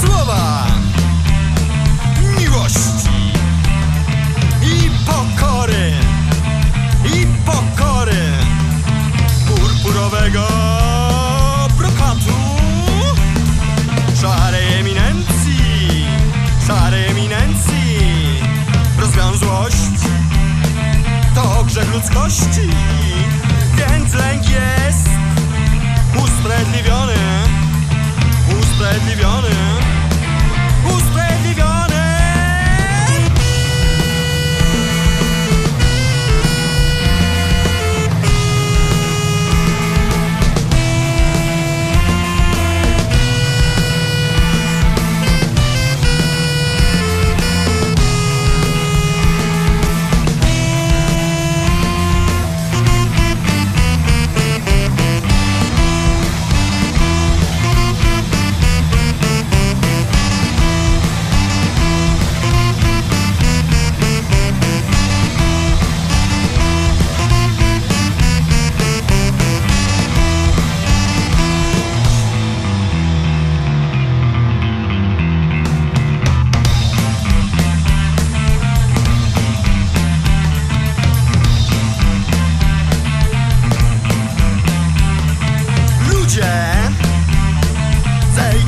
Słowa miłości i pokory, i pokory purpurowego brokatu, szarej eminencji, szarej eminencji, rozwiązłość to grzech ludzkości, więc lęk jest usprawiedliwiony, usprawiedliwiony.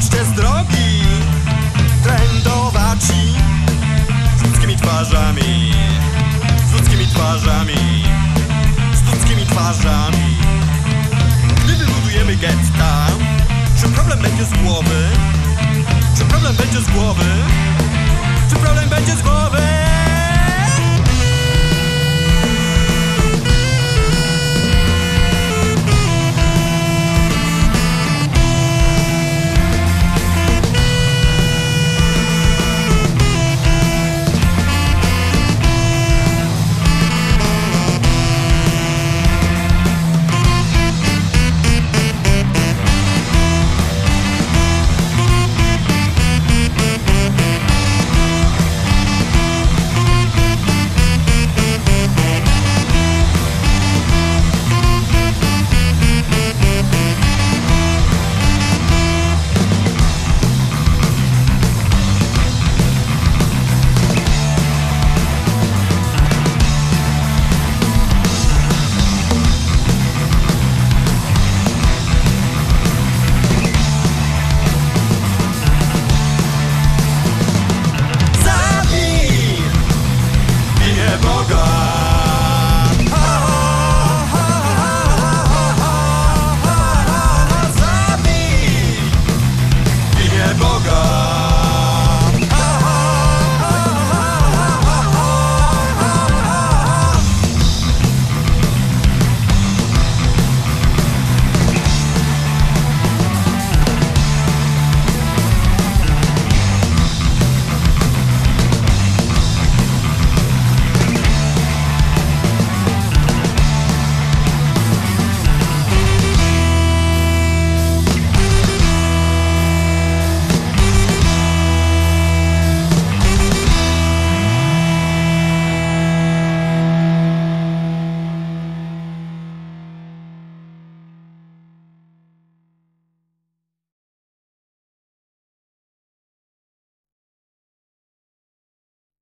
Zejdźcie z drogi Trendowaci Z ludzkimi twarzami Z ludzkimi twarzami Z ludzkimi twarzami Gdy wybudujemy getta Czy problem będzie z głowy? Czy problem będzie z głowy? Czy problem będzie z głowy?